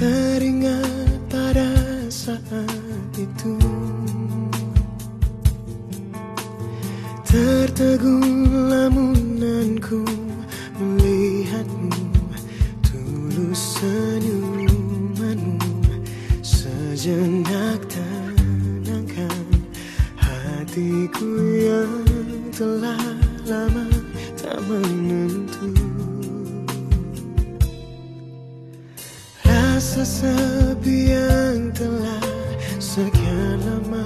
Teringat pada saat itu. Tertegun lamunanku melihatmu Tulus senyumanmu Sejenak tenangkan hatiku yang telah lama tak menentu. Rasa sepi yang telah sekian lama.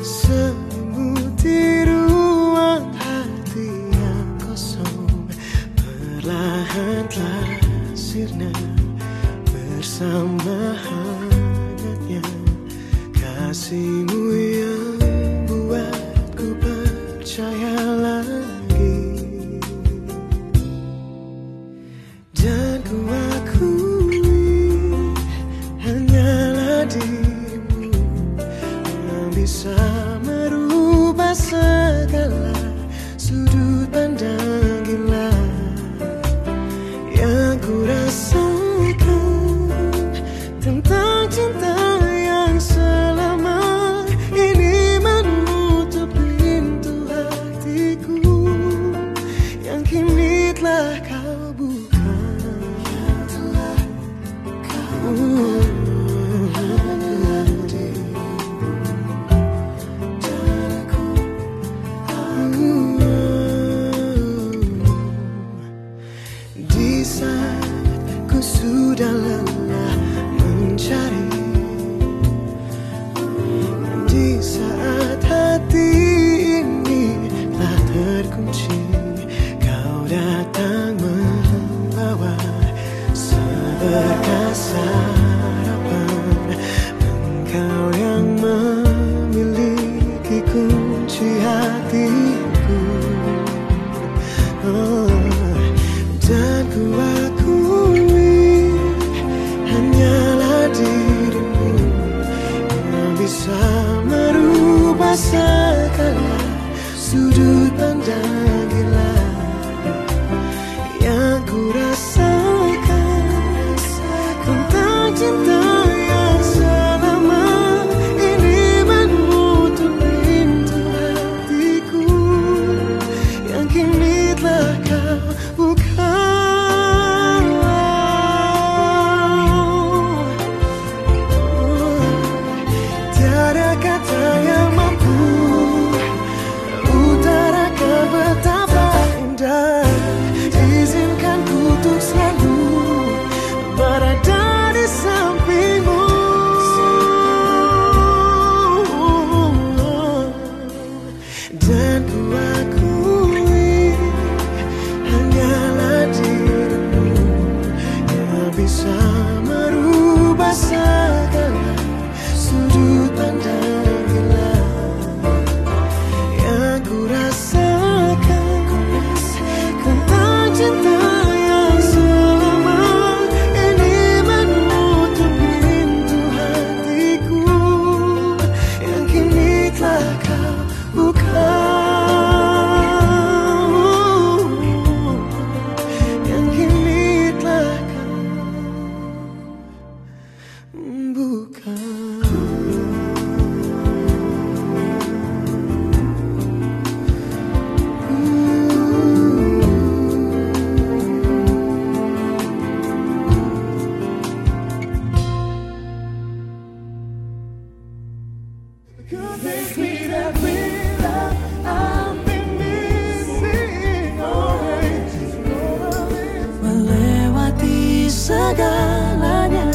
Selimuti ruang hati yang kosong perlahanlah sirna bersama hangatnya. Kasihmu datang membawa seberkas sarapan, Engkau yang memiliki kunci hatiku. Oh, Dan ku akui hanyalah dirimu Yang bisa merubah segala sudut pandang. Melewati segalanya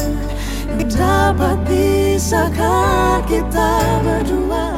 dapat disahkan kita berdua.